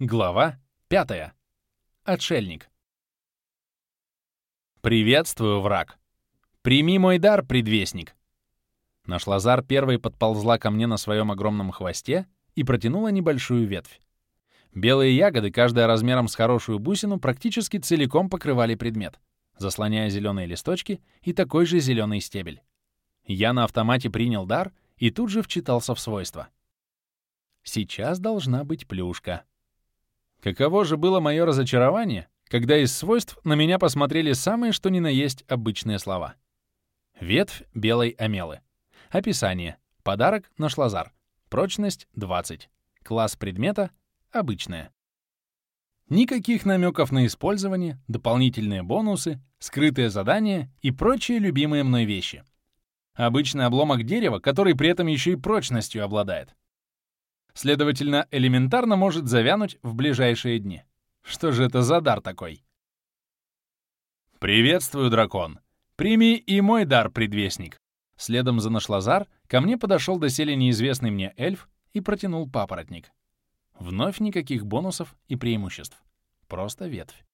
Глава 5. Отшельник. «Приветствую, враг! Прими мой дар, предвестник!» Наш лазар первой подползла ко мне на своем огромном хвосте и протянула небольшую ветвь. Белые ягоды, каждая размером с хорошую бусину, практически целиком покрывали предмет, заслоняя зеленые листочки и такой же зеленый стебель. Я на автомате принял дар и тут же вчитался в свойства. Сейчас должна быть плюшка. Каково же было мое разочарование, когда из свойств на меня посмотрели самые что ни на есть обычные слова. Ветвь белой амелы. Описание. Подарок на шлазар. Прочность 20. Класс предмета обычная. Никаких намеков на использование, дополнительные бонусы, скрытые задания и прочие любимые мной вещи. Обычный обломок дерева, который при этом еще и прочностью обладает. Следовательно, элементарно может завянуть в ближайшие дни. Что же это за дар такой? «Приветствую, дракон! Прими и мой дар, предвестник!» Следом за Нашлазар ко мне подошел доселе неизвестный мне эльф и протянул папоротник. Вновь никаких бонусов и преимуществ. Просто ветвь.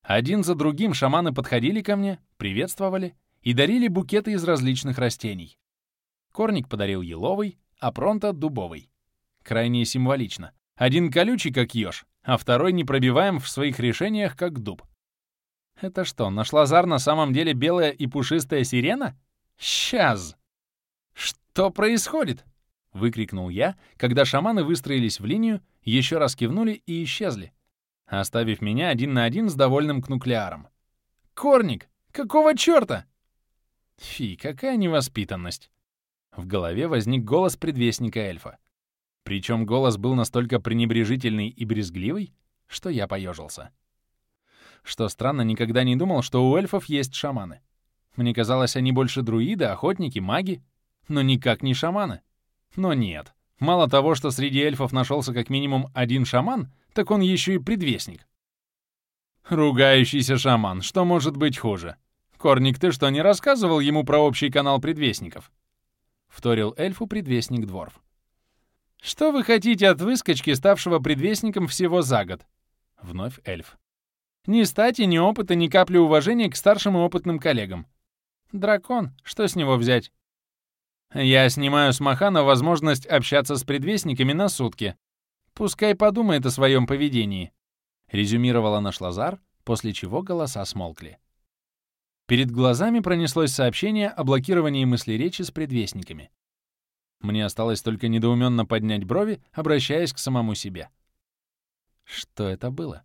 Один за другим шаманы подходили ко мне, приветствовали и дарили букеты из различных растений. Корник подарил еловый, а Пронто — дубовый. Крайне символично. Один колючий, как еж, а второй непробиваем в своих решениях, как дуб. Это что, наш лазар на самом деле белая и пушистая сирена? Сейчас! Что происходит? Выкрикнул я, когда шаманы выстроились в линию, еще раз кивнули и исчезли, оставив меня один на один с довольным кнуклеаром. «Корник! Какого черта?» Фи, какая невоспитанность! В голове возник голос предвестника эльфа. Причем голос был настолько пренебрежительный и брезгливый, что я поежился. Что странно, никогда не думал, что у эльфов есть шаманы. Мне казалось, они больше друиды, охотники, маги, но никак не шаманы. Но нет. Мало того, что среди эльфов нашелся как минимум один шаман, так он еще и предвестник. Ругающийся шаман, что может быть хуже? Корник, ты что, не рассказывал ему про общий канал предвестников? Вторил эльфу предвестник Дворф. «Что вы хотите от выскочки, ставшего предвестником всего за год?» Вновь эльф. «Ни стати, ни опыта, ни капли уважения к старшим и опытным коллегам. Дракон, что с него взять?» «Я снимаю с Махана возможность общаться с предвестниками на сутки. Пускай подумает о своем поведении», — резюмировала наш Лазар, после чего голоса смолкли. Перед глазами пронеслось сообщение о блокировании мысли речи с предвестниками. Мне осталось только недоуменно поднять брови, обращаясь к самому себе. Что это было?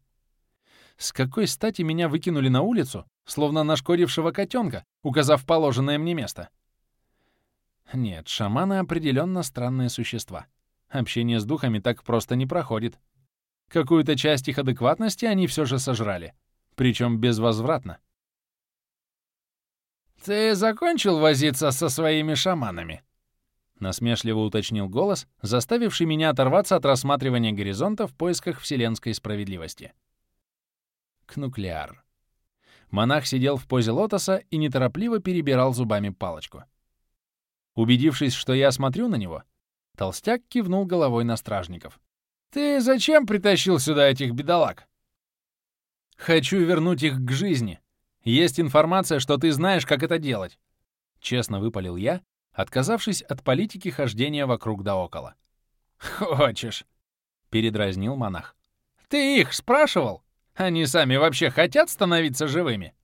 С какой стати меня выкинули на улицу, словно нашкодившего котенка, указав положенное мне место? Нет, шаманы определенно странные существа. Общение с духами так просто не проходит. Какую-то часть их адекватности они все же сожрали. Причем безвозвратно. «Ты закончил возиться со своими шаманами?» Насмешливо уточнил голос, заставивший меня оторваться от рассматривания горизонта в поисках вселенской справедливости. Кнуклеар. Монах сидел в позе лотоса и неторопливо перебирал зубами палочку. Убедившись, что я смотрю на него, толстяк кивнул головой на стражников. «Ты зачем притащил сюда этих бедолаг?» «Хочу вернуть их к жизни. Есть информация, что ты знаешь, как это делать». Честно выпалил я, отказавшись от политики хождения вокруг да около. «Хочешь?» — передразнил монах. «Ты их спрашивал? Они сами вообще хотят становиться живыми?»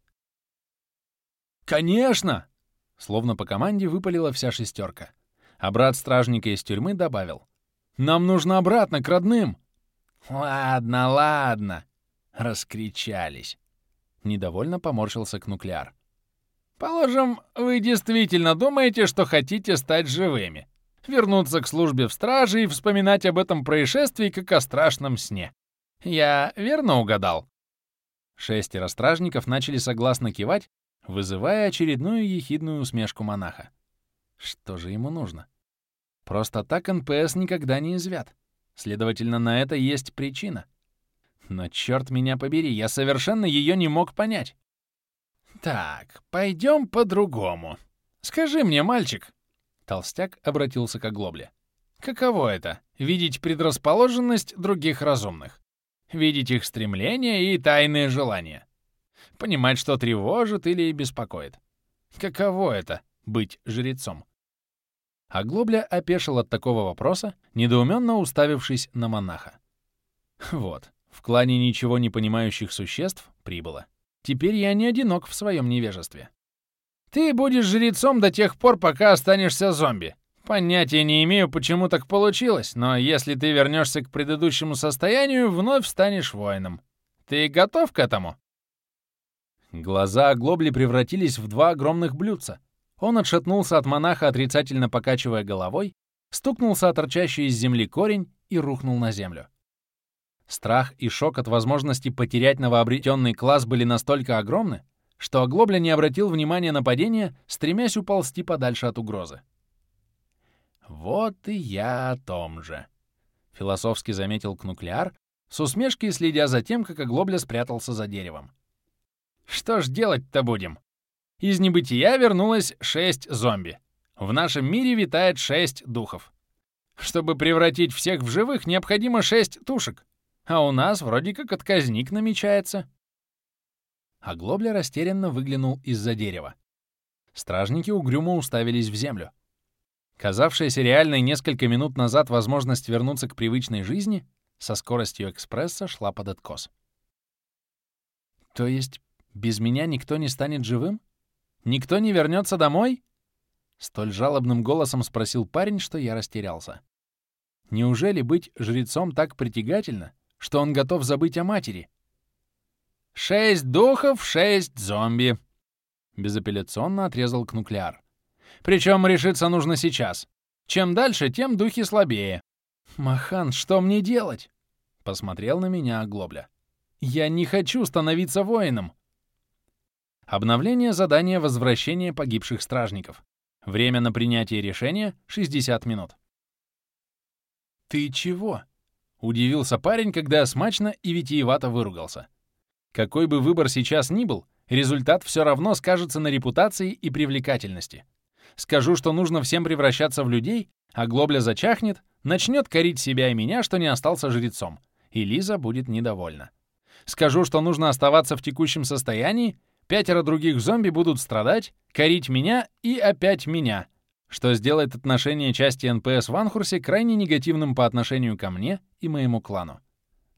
«Конечно!» — словно по команде выпалила вся шестерка. А брат стражника из тюрьмы добавил. «Нам нужно обратно, к родным!» «Ладно, ладно!» — раскричались. Недовольно поморщился Кнуклеар. Положим, вы действительно думаете, что хотите стать живыми. Вернуться к службе в страже и вспоминать об этом происшествии, как о страшном сне. Я верно угадал?» Шестеро стражников начали согласно кивать, вызывая очередную ехидную усмешку монаха. Что же ему нужно? Просто так НПС никогда не язвят. Следовательно, на это есть причина. Но черт меня побери, я совершенно ее не мог понять. «Так, пойдем по-другому. Скажи мне, мальчик...» Толстяк обратился к оглобле. «Каково это — видеть предрасположенность других разумных? видеть их стремления и тайные желания, понимать, что тревожит или беспокоит. Каково это — быть жрецом? А Глобля опешил от такого вопроса, недоуменно уставившись на монаха. Вот, в клане ничего не понимающих существ прибыло. Теперь я не одинок в своем невежестве. Ты будешь жрецом до тех пор, пока останешься зомби. Понятия не имею, почему так получилось, но если ты вернешься к предыдущему состоянию, вновь станешь воином. Ты готов к этому? Глаза Глобли превратились в два огромных блюдца. Он отшатнулся от монаха, отрицательно покачивая головой, стукнулся о торчащий из земли корень и рухнул на землю. Страх и шок от возможности потерять новообретенный класс были настолько огромны, что Оглобля не обратил внимания на падение, стремясь уползти подальше от угрозы. «Вот и я о том же», — философски заметил Кнуклеар, с усмешкой следя за тем, как Оглобля спрятался за деревом. «Что ж делать-то будем? Из небытия вернулось шесть зомби. В нашем мире витает шесть духов. Чтобы превратить всех в живых, необходимо шесть тушек. А у нас вроде как отказник намечается. А Глобля растерянно выглянул из-за дерева. Стражники угрюмо уставились в землю. Казавшаяся реальной несколько минут назад возможность вернуться к привычной жизни со скоростью экспресса шла под откос. «То есть без меня никто не станет живым? Никто не вернется домой?» Столь жалобным голосом спросил парень, что я растерялся. «Неужели быть жрецом так притягательно, что он готов забыть о матери. «Шесть духов, шесть зомби», — безапелляционно отрезал Кнуклеар. «Причем решиться нужно сейчас. Чем дальше, тем духи слабее». «Махан, что мне делать?» — посмотрел на меня Оглобля. «Я не хочу становиться воином». Обновление задания возвращения погибших стражников. Время на принятие решения — 60 минут. «Ты чего?» Удивился парень, когда смачно и витиевато выругался. Какой бы выбор сейчас ни был, результат все равно скажется на репутации и привлекательности. Скажу, что нужно всем превращаться в людей, Оглобля зачахнет, начнет корить себя и меня, что не остался жрецом, и Лиза будет недовольна. Скажу, что нужно оставаться в текущем состоянии, пятеро других зомби будут страдать, корить меня и опять меня, что сделает отношение части НПС в Анхурсе крайне негативным по отношению ко мне и моему клану.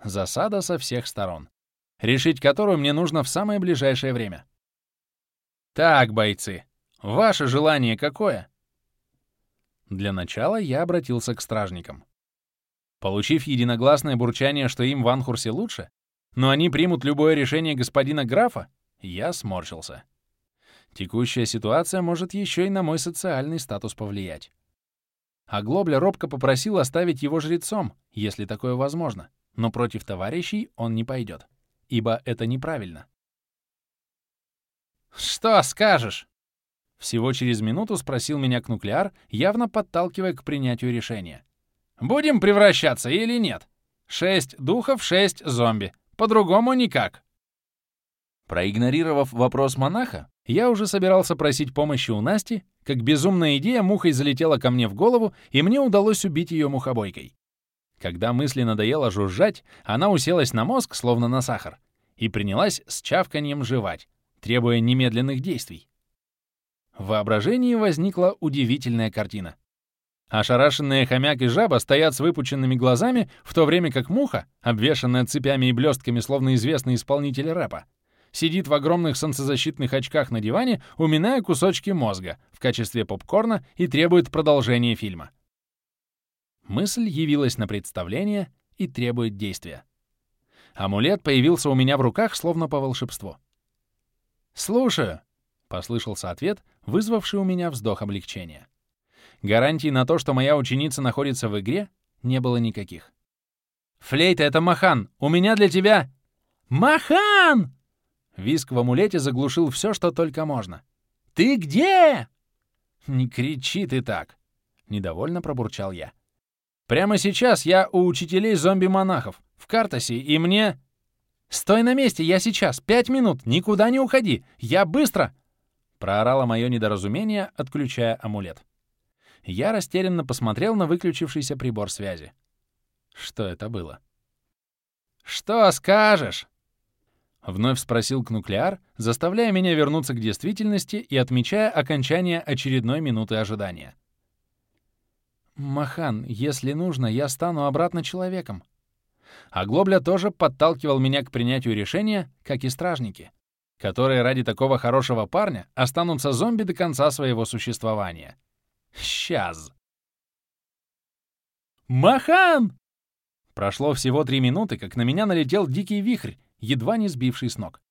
Засада со всех сторон, решить которую мне нужно в самое ближайшее время. Так, бойцы, ваше желание какое? Для начала я обратился к стражникам. Получив единогласное бурчание, что им в Анхурсе лучше, но они примут любое решение господина графа, я сморщился. Текущая ситуация может еще и на мой социальный статус повлиять. А робко попросил оставить его жрецом, если такое возможно, но против товарищей он не пойдет, ибо это неправильно. «Что скажешь?» Всего через минуту спросил меня Кнуклеар, явно подталкивая к принятию решения. «Будем превращаться или нет? Шесть духов, шесть зомби. По-другому никак». Проигнорировав вопрос монаха, я уже собирался просить помощи у Насти, как безумная идея мухой залетела ко мне в голову, и мне удалось убить ее мухобойкой. Когда мысли надоело жужжать, она уселась на мозг, словно на сахар, и принялась с чавканьем жевать, требуя немедленных действий. В воображении возникла удивительная картина. Ошарашенные хомяк и жаба стоят с выпученными глазами, в то время как муха, обвешанная цепями и блестками, словно известный исполнитель рэпа, сидит в огромных солнцезащитных очках на диване, уминая кусочки мозга в качестве попкорна и требует продолжения фильма. Мысль явилась на представление и требует действия. Амулет появился у меня в руках, словно по волшебству. «Слушаю», — послышался ответ, вызвавший у меня вздох облегчения. Гарантий на то, что моя ученица находится в игре, не было никаких. «Флейта — это Махан! У меня для тебя...» «Махан!» Виск в амулете заглушил все, что только можно. «Ты где?» «Не кричи ты так!» — недовольно пробурчал я. «Прямо сейчас я у учителей зомби-монахов, в Картасе, и мне...» «Стой на месте, я сейчас, пять минут, никуда не уходи, я быстро!» Проорало мое недоразумение, отключая амулет. Я растерянно посмотрел на выключившийся прибор связи. Что это было? «Что скажешь?» Вновь спросил Кнуклеар, заставляя меня вернуться к действительности и отмечая окончание очередной минуты ожидания. «Махан, если нужно, я стану обратно человеком». А Глобля тоже подталкивал меня к принятию решения, как и стражники, которые ради такого хорошего парня останутся зомби до конца своего существования. Сейчас. «Махан!» Прошло всего три минуты, как на меня налетел дикий вихрь, едва не сбивший с ног.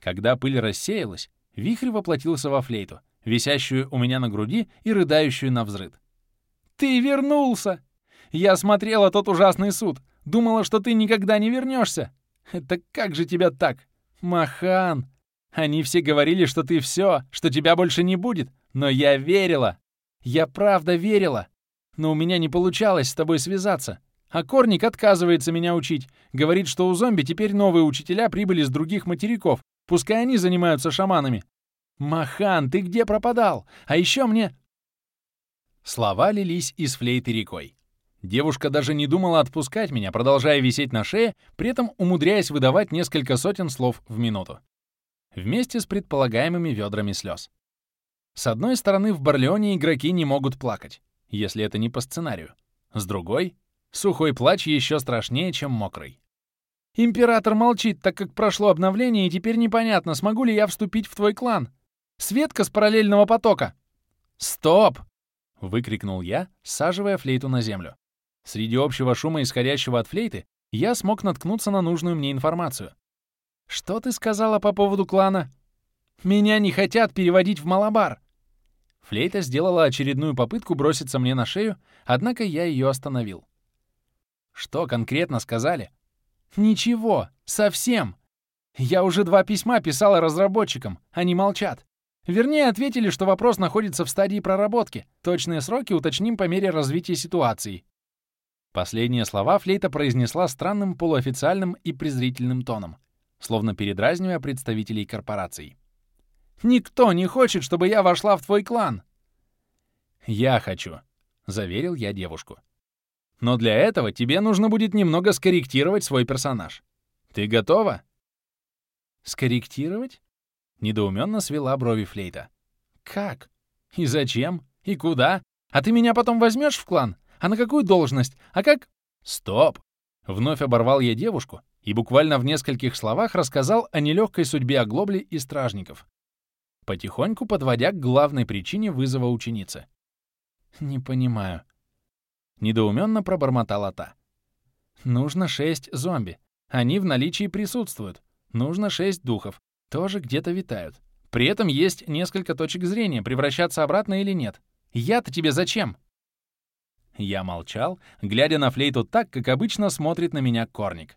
Когда пыль рассеялась, вихрь воплотился во флейту, висящую у меня на груди и рыдающую на взрыд. «Ты вернулся! Я смотрела тот ужасный суд, думала, что ты никогда не вернешься. Это как же тебя так? Махан! Они все говорили, что ты все, что тебя больше не будет, но я верила. Я правда верила. Но у меня не получалось с тобой связаться. А Корник отказывается меня учить. Говорит, что у зомби теперь новые учителя прибыли с других материков. Пускай они занимаются шаманами. Махан, ты где пропадал? А еще мне... Слова лились из флейты рекой. Девушка даже не думала отпускать меня, продолжая висеть на шее, при этом умудряясь выдавать несколько сотен слов в минуту. Вместе с предполагаемыми ведрами слез. С одной стороны, в Барлеоне игроки не могут плакать, если это не по сценарию. С другой Сухой плач еще страшнее, чем мокрый. Император молчит, так как прошло обновление, и теперь непонятно, смогу ли я вступить в твой клан. Светка с параллельного потока. Стоп! выкрикнул я, саживая флейту на землю. Среди общего шума, исходящего от флейты, я смог наткнуться на нужную мне информацию. Что ты сказала по поводу клана? Меня не хотят переводить в Малабар. Флейта сделала очередную попытку броситься мне на шею, однако я ее остановил. Что конкретно сказали? Ничего, совсем. Я уже два письма писала разработчикам, они молчат. Вернее, ответили, что вопрос находится в стадии проработки. Точные сроки уточним по мере развития ситуации. Последние слова Флейта произнесла странным полуофициальным и презрительным тоном, словно передразнивая представителей корпораций. «Никто не хочет, чтобы я вошла в твой клан!» «Я хочу», — заверил я девушку. Но для этого тебе нужно будет немного скорректировать свой персонаж. Ты готова?» «Скорректировать?» — недоуменно свела брови Флейта. «Как? И зачем? И куда? А ты меня потом возьмешь в клан? А на какую должность? А как...» «Стоп!» Вновь оборвал я девушку и буквально в нескольких словах рассказал о нелегкой судьбе Оглобли и стражников, потихоньку подводя к главной причине вызова ученицы. «Не понимаю», Недоуменно пробормотала та. Нужно шесть зомби. Они в наличии присутствуют. Нужно шесть духов. Тоже где-то витают. При этом есть несколько точек зрения, превращаться обратно или нет. Я-то тебе зачем? Я молчал, глядя на флейту так, как обычно смотрит на меня Корник.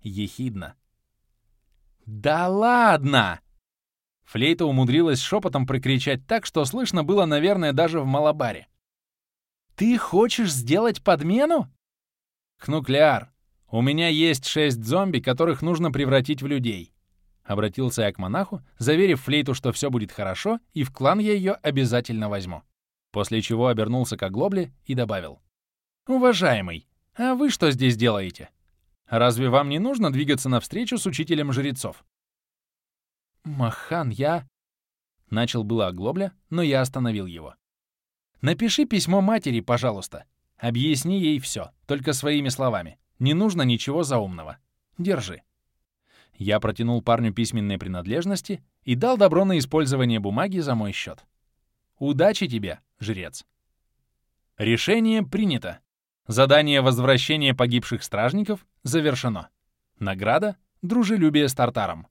Ехидно. «Да ладно!» Флейта умудрилась шепотом прикричать так, что слышно было, наверное, даже в Малабаре. Ты хочешь сделать подмену? Кнуклеар, у меня есть шесть зомби, которых нужно превратить в людей. Обратился я к монаху, заверив флейту, что все будет хорошо, и в клан я ее обязательно возьму. После чего обернулся к оглобле и добавил. «Уважаемый, а вы что здесь делаете? Разве вам не нужно двигаться навстречу с учителем жрецов?» «Махан, я...» Начал было оглобля, но я остановил его. Напиши письмо матери, пожалуйста. Объясни ей все, только своими словами. Не нужно ничего заумного. Держи. Я протянул парню письменные принадлежности и дал добро на использование бумаги за мой счет. Удачи тебе, жрец. Решение принято. Задание возвращения погибших стражников завершено. Награда — дружелюбие с Тартаром.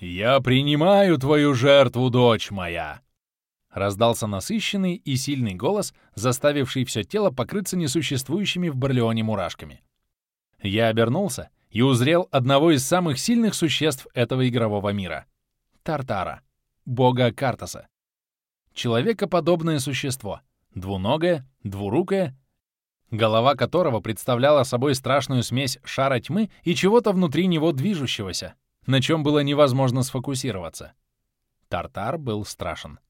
«Я принимаю твою жертву, дочь моя!» Раздался насыщенный и сильный голос, заставивший все тело покрыться несуществующими в Барлеоне мурашками. Я обернулся и узрел одного из самых сильных существ этого игрового мира — Тартара, бога Картаса. Человекоподобное существо, двуногое, двурукое, голова которого представляла собой страшную смесь шара тьмы и чего-то внутри него движущегося, на чем было невозможно сфокусироваться. Тартар был страшен.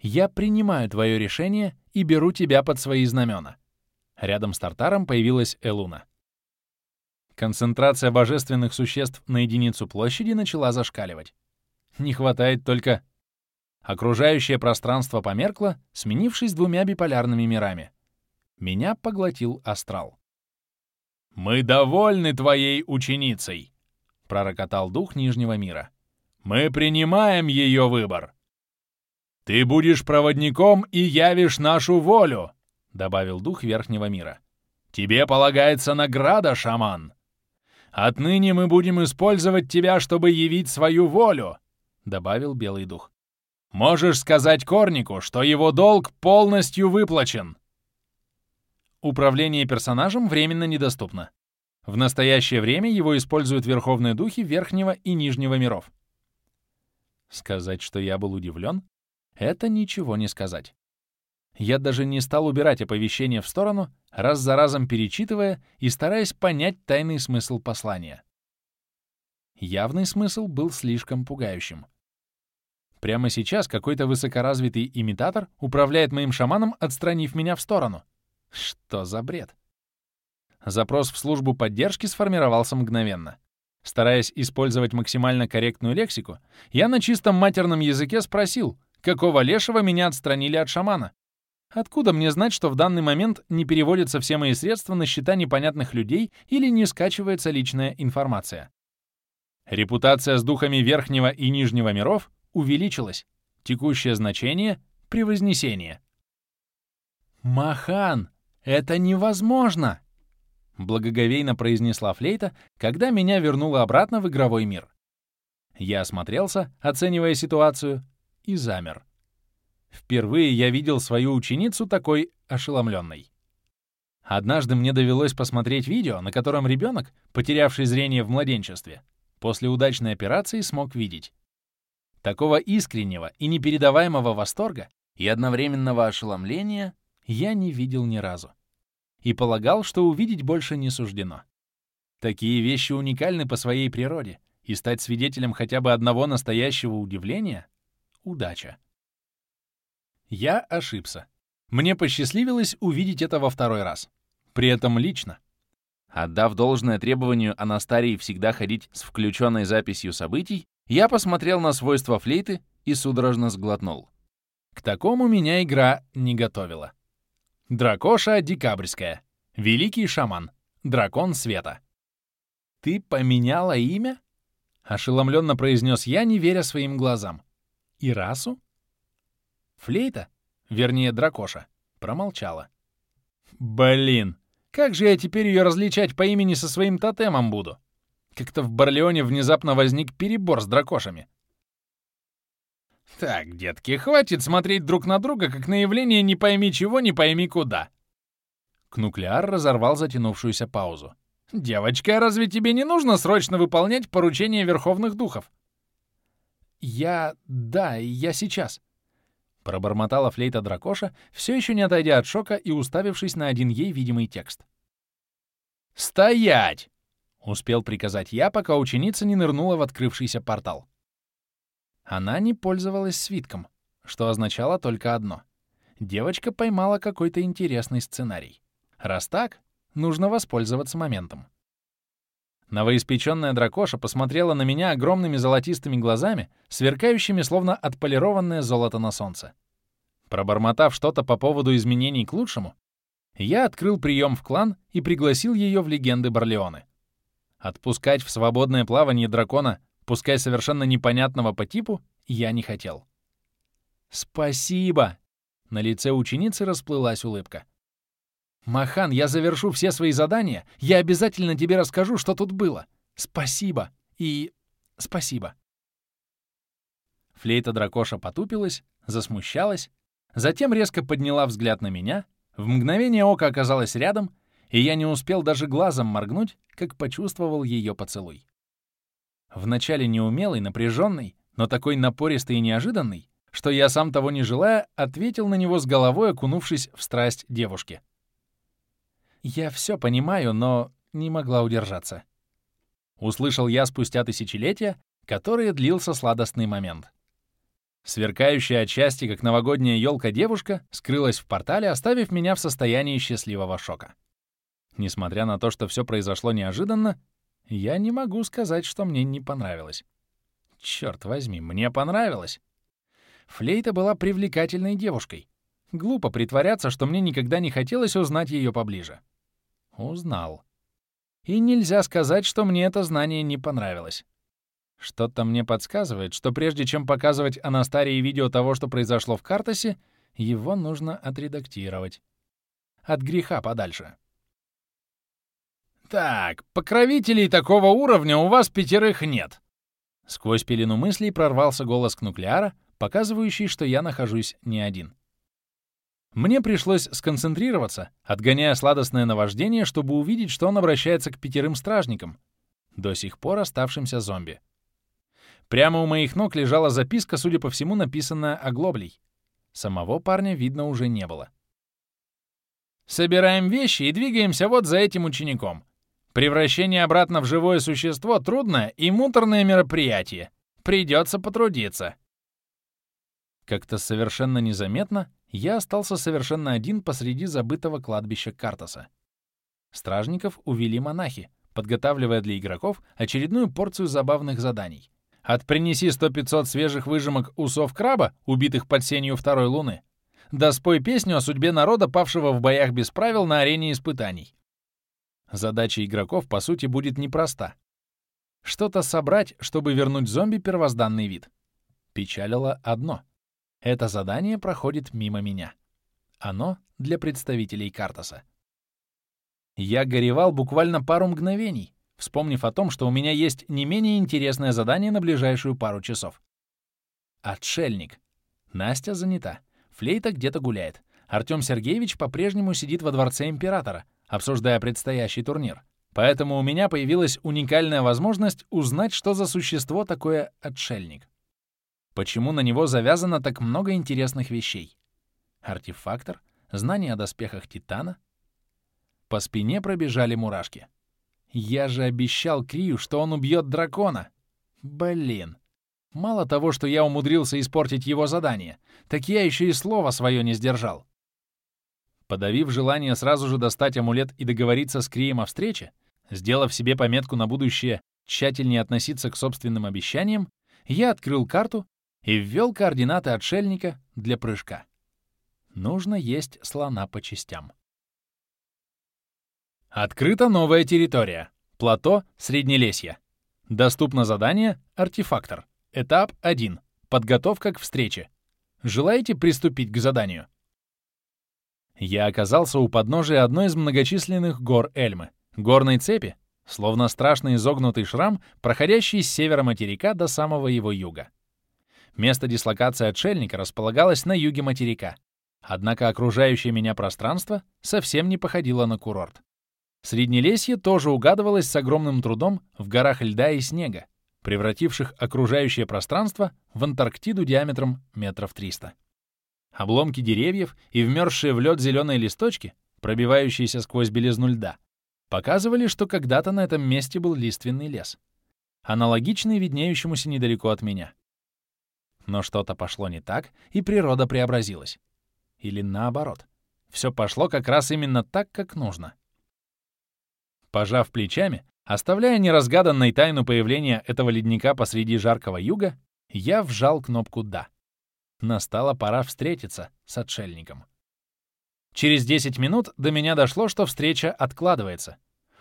Я принимаю твое решение и беру тебя под свои знамена. Рядом с Тартаром появилась Элуна. Концентрация божественных существ на единицу площади начала зашкаливать. Не хватает только... Окружающее пространство померкло, сменившись двумя биполярными мирами. Меня поглотил астрал. «Мы довольны твоей ученицей!» — пророкотал дух Нижнего мира. «Мы принимаем ее выбор!» «Ты будешь проводником и явишь нашу волю!» — добавил дух Верхнего мира. «Тебе полагается награда, шаман!» «Отныне мы будем использовать тебя, чтобы явить свою волю!» — добавил Белый дух. «Можешь сказать Корнику, что его долг полностью выплачен!» Управление персонажем временно недоступно. В настоящее время его используют верховные духи Верхнего и Нижнего миров. Сказать, что я был удивлен, это ничего не сказать. Я даже не стал убирать оповещение в сторону, раз за разом перечитывая и стараясь понять тайный смысл послания. Явный смысл был слишком пугающим. Прямо сейчас какой-то высокоразвитый имитатор управляет моим шаманом, отстранив меня в сторону. Что за бред? Запрос в службу поддержки сформировался мгновенно. Стараясь использовать максимально корректную лексику, я на чистом матерном языке спросил, какого лешего меня отстранили от шамана. Откуда мне знать, что в данный момент не переводятся все мои средства на счета непонятных людей или не скачивается личная информация? Репутация с духами Верхнего и Нижнего миров увеличилась. Текущее значение — превознесение. «Махан, это невозможно!» Благоговейно произнесла флейта, когда меня вернуло обратно в игровой мир. Я осмотрелся, оценивая ситуацию, и замер. Впервые я видел свою ученицу такой ошеломленной. Однажды мне довелось посмотреть видео, на котором ребенок, потерявший зрение в младенчестве, после удачной операции смог видеть. Такого искреннего и непередаваемого восторга и одновременного ошеломления я не видел ни разу. И полагал, что увидеть больше не суждено. Такие вещи уникальны по своей природе, и стать свидетелем хотя бы одного настоящего удивления — удача. Я ошибся. Мне посчастливилось увидеть это во второй раз. При этом лично. Отдав должное требованию Анастарии всегда ходить с включенной записью событий, я посмотрел на свойства флейты и судорожно сглотнул. К такому меня игра не готовила. Дракоша Декабрьская. Великий шаман. Дракон света. «Ты поменяла имя?» — ошеломленно произнес я, не веря своим глазам. «И расу?» Флейта, вернее, дракоша, промолчала. «Блин, как же я теперь ее различать по имени со своим тотемом буду?» Как-то в Барлеоне внезапно возник перебор с дракошами. «Так, детки, хватит смотреть друг на друга, как на явление не пойми чего, не пойми куда». Кнуклеар разорвал затянувшуюся паузу. «Девочка, разве тебе не нужно срочно выполнять поручения Верховных Духов?» «Я... да, я сейчас», — пробормотала флейта дракоша, все еще не отойдя от шока и уставившись на один ей видимый текст. «Стоять!» — успел приказать я, пока ученица не нырнула в открывшийся портал. Она не пользовалась свитком, что означало только одно. Девочка поймала какой-то интересный сценарий. Раз так, нужно воспользоваться моментом. Новоиспеченная дракоша посмотрела на меня огромными золотистыми глазами, сверкающими словно отполированное золото на солнце. Пробормотав что-то по поводу изменений к лучшему, я открыл прием в клан и пригласил ее в легенды Барлеоны. Отпускать в свободное плавание дракона пускай совершенно непонятного по типу, я не хотел. «Спасибо!» На лице ученицы расплылась улыбка. «Махан, я завершу все свои задания, я обязательно тебе расскажу, что тут было. Спасибо и спасибо». Флейта дракоша потупилась, засмущалась, затем резко подняла взгляд на меня, в мгновение ока оказалась рядом, и я не успел даже глазом моргнуть, как почувствовал ее поцелуй. Вначале неумелый, напряженный, но такой напористый и неожиданный, что я, сам того не желая, ответил на него с головой, окунувшись в страсть девушки. «Я все понимаю, но не могла удержаться». Услышал я спустя тысячелетия, которые длился сладостный момент. Сверкающая от счастья, как новогодняя елка девушка, скрылась в портале, оставив меня в состоянии счастливого шока. Несмотря на то, что все произошло неожиданно, я не могу сказать, что мне не понравилось. Черт возьми, мне понравилось. Флейта была привлекательной девушкой. Глупо притворяться, что мне никогда не хотелось узнать ее поближе. Узнал. И нельзя сказать, что мне это знание не понравилось. Что-то мне подсказывает, что прежде чем показывать Анастарии видео того, что произошло в Картасе, его нужно отредактировать. От греха подальше. «Так, покровителей такого уровня у вас пятерых нет!» Сквозь пелену мыслей прорвался голос Кнуклеара, показывающий, что я нахожусь не один. Мне пришлось сконцентрироваться, отгоняя сладостное наваждение, чтобы увидеть, что он обращается к пятерым стражникам, до сих пор оставшимся зомби. Прямо у моих ног лежала записка, судя по всему, написанная оглоблей. Самого парня видно уже не было. «Собираем вещи и двигаемся вот за этим учеником. Превращение обратно в живое существо — трудное и муторное мероприятие. Придется потрудиться». Как-то совершенно незаметно я остался совершенно один посреди забытого кладбища Картаса. Стражников увели монахи, подготавливая для игроков очередную порцию забавных заданий. От «принеси 100-500 свежих выжимок усов краба, убитых под сенью второй луны», до «спой песню о судьбе народа, павшего в боях без правил на арене испытаний». Задача игроков, по сути, будет непроста. Что-то собрать, чтобы вернуть зомби первозданный вид. Печалило одно. Это задание проходит мимо меня. Оно для представителей Картаса. Я горевал буквально пару мгновений, вспомнив о том, что у меня есть не менее интересное задание на ближайшую пару часов. Отшельник. Настя занята. Флейта где-то гуляет. Артём Сергеевич по-прежнему сидит во дворце императора, обсуждая предстоящий турнир. Поэтому у меня появилась уникальная возможность узнать, что за существо такое отшельник. Почему на него завязано так много интересных вещей? Артефактор? Знание о доспехах Титана? По спине пробежали мурашки. Я же обещал Крию, что он убьет дракона. Блин. Мало того, что я умудрился испортить его задание, так я еще и слово свое не сдержал. Подавив желание сразу же достать амулет и договориться с Крием о встрече, сделав себе пометку на будущее тщательнее относиться к собственным обещаниям, я открыл карту и ввел координаты отшельника для прыжка. Нужно есть слона по частям. Открыта новая территория. Плато Среднелесья. Доступно задание «Артефактор». Этап 1. Подготовка к встрече. Желаете приступить к заданию? Я оказался у подножия одной из многочисленных гор Эльмы. Горной цепи, словно страшно изогнутый шрам, проходящий с севера материка до самого его юга. Место дислокации отшельника располагалось на юге материка. Однако окружающее меня пространство совсем не походило на курорт. Среднелесье тоже угадывалось с огромным трудом в горах льда и снега, превративших окружающее пространство в Антарктиду диаметром метров 300. Обломки деревьев и вмерзшие в лед зеленые листочки, пробивающиеся сквозь белизну льда, показывали, что когда-то на этом месте был лиственный лес, аналогичный виднеющемуся недалеко от меня. Но что-то пошло не так, и природа преобразилась. Или наоборот. Все пошло как раз именно так, как нужно. Пожав плечами, оставляя неразгаданной тайну появления этого ледника посреди жаркого юга, я вжал кнопку «Да». Настала пора встретиться с отшельником. Через 10 минут до меня дошло, что встреча откладывается.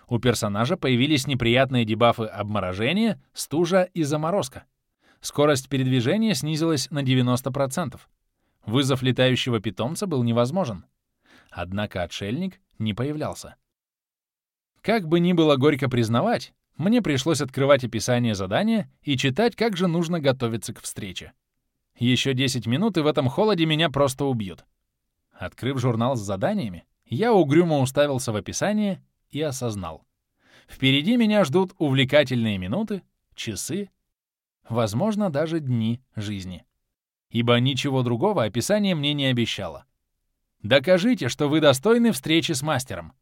У персонажа появились неприятные дебафы обморожения, стужа и заморозка. Скорость передвижения снизилась на 90%. Вызов летающего питомца был невозможен. Однако отшельник не появлялся. Как бы ни было горько признавать, мне пришлось открывать описание задания и читать, как же нужно готовиться к встрече. Еще 10 минут, и в этом холоде меня просто убьют. Открыв журнал с заданиями, я угрюмо уставился в описание и осознал. Впереди меня ждут увлекательные минуты, часы возможно, даже дни жизни. Ибо ничего другого описание мне не обещало. Докажите, что вы достойны встречи с мастером.